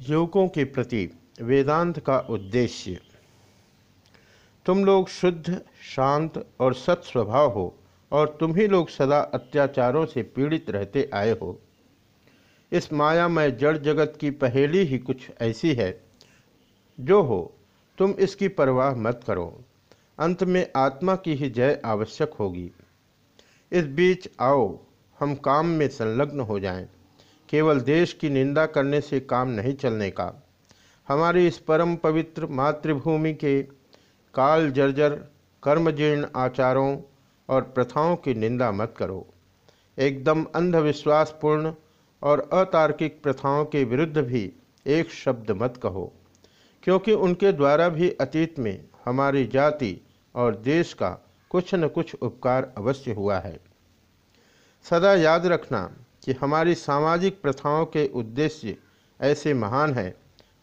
युवकों के प्रति वेदांत का उद्देश्य, तुम लोग शुद्ध, शांत और सत स्वभाव हो और तुम ही लोग सदा अत्याचारों से पीड़ित रहते आए हो। इस मायामय जड़ जगत की पहेली ही कुछ ऐसी है। जो हो, तुम इसकी परवाह मत करो। अंत में आत्मा की ही जय आवश्यक होगी। इस बीच आओ, हम काम में संलग्न हो जाएँ। केवल देश की निंदा करने से काम नहीं चलने का। हमारी इस परम पवित्र मातृभूमि के काल जर्जर कर्मजीर्ण आचारों और प्रथाओं की निंदा मत करो। एकदम अंधविश्वासपूर्ण और अतार्किक प्रथाओं के विरुद्ध भी एक शब्द मत कहो, क्योंकि उनके द्वारा भी अतीत में हमारी जाति और देश का कुछ न कुछ उपकार अवश्य हुआ है। सदा याद रखना कि हमारी सामाजिक प्रथाओं के उद्देश्य ऐसे महान हैं,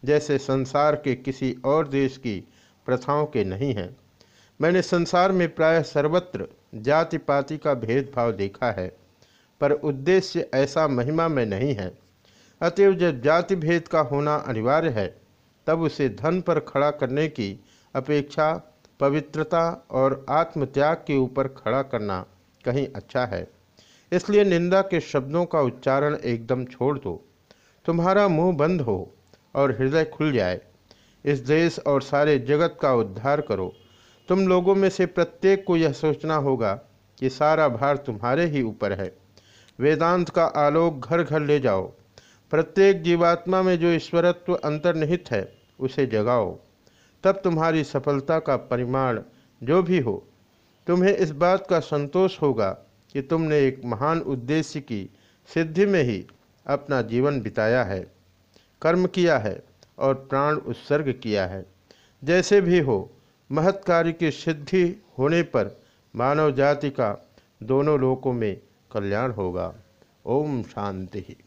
जैसे संसार के किसी और देश की प्रथाओं के नहीं हैं। मैंने संसार में प्राय सर्वत्र जाति पाति का भेदभाव देखा है, पर उद्देश्य ऐसा महिमा में नहीं है। अतएव जब जाति भेद का होना अनिवार्य है, तब उसे धन पर खड़ा करने की अपेक्षा पवित्रता और आत्मत्याग के ऊपर खड़ा करना कहीं अच्छा है। इसलिए निंदा के शब्दों का उच्चारण एकदम छोड़ दो। तुम्हारा मुँह बंद हो और हृदय खुल जाए। इस देश और सारे जगत का उद्धार करो। तुम लोगों में से प्रत्येक को यह सोचना होगा कि सारा भार तुम्हारे ही ऊपर है। वेदांत का आलोक घर घर ले जाओ। प्रत्येक जीवात्मा में जो ईश्वरत्व अंतर्निहित है, उसे जगाओ। तब तुम्हारी सफलता का परिमाण जो भी हो, तुम्हें इस बात का संतोष होगा कि तुमने एक महान उद्देश्य की सिद्धि में ही अपना जीवन बिताया है, कर्म किया है और प्राण उत्सर्ग किया है। जैसे भी हो महत्कार्य की सिद्धि होने पर मानव जाति का दोनों लोकों में कल्याण होगा। ओम शांति।